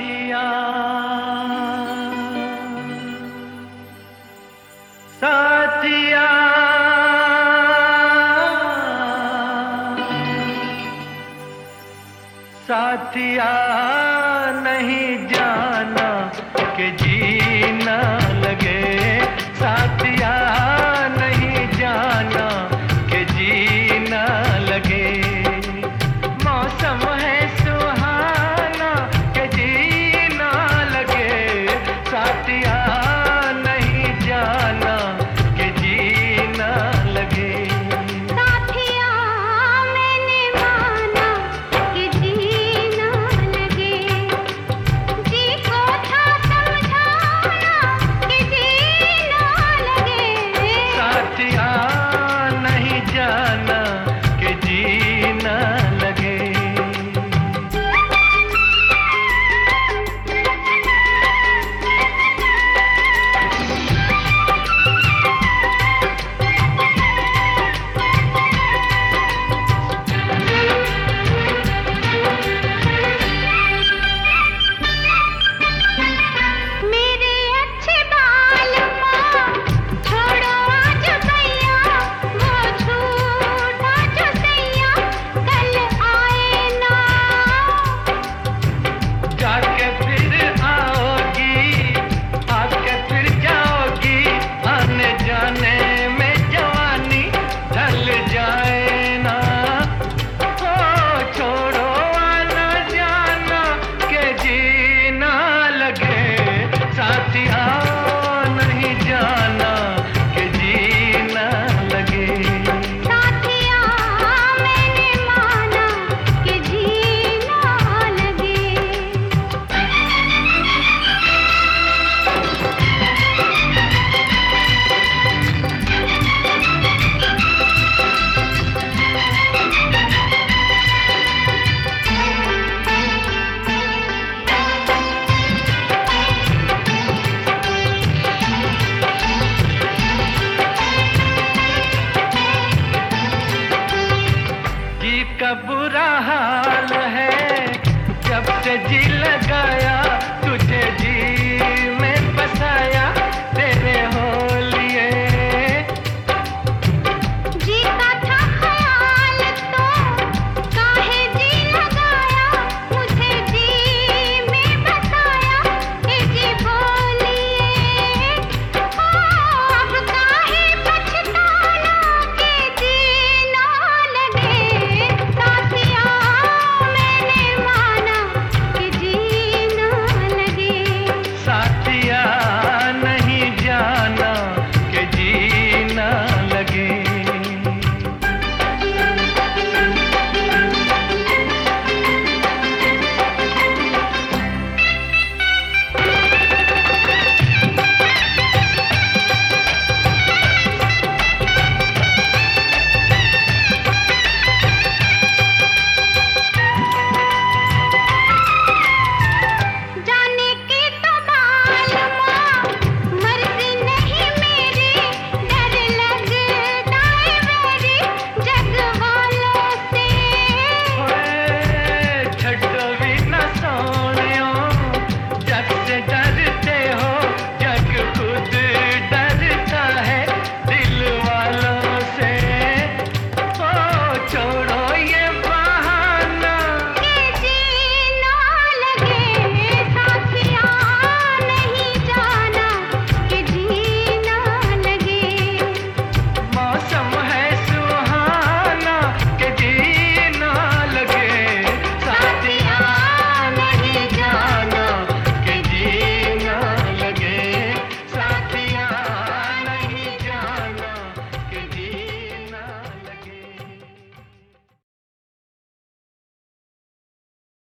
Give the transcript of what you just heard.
दिया साथिया साथिया नहीं जाना कि जी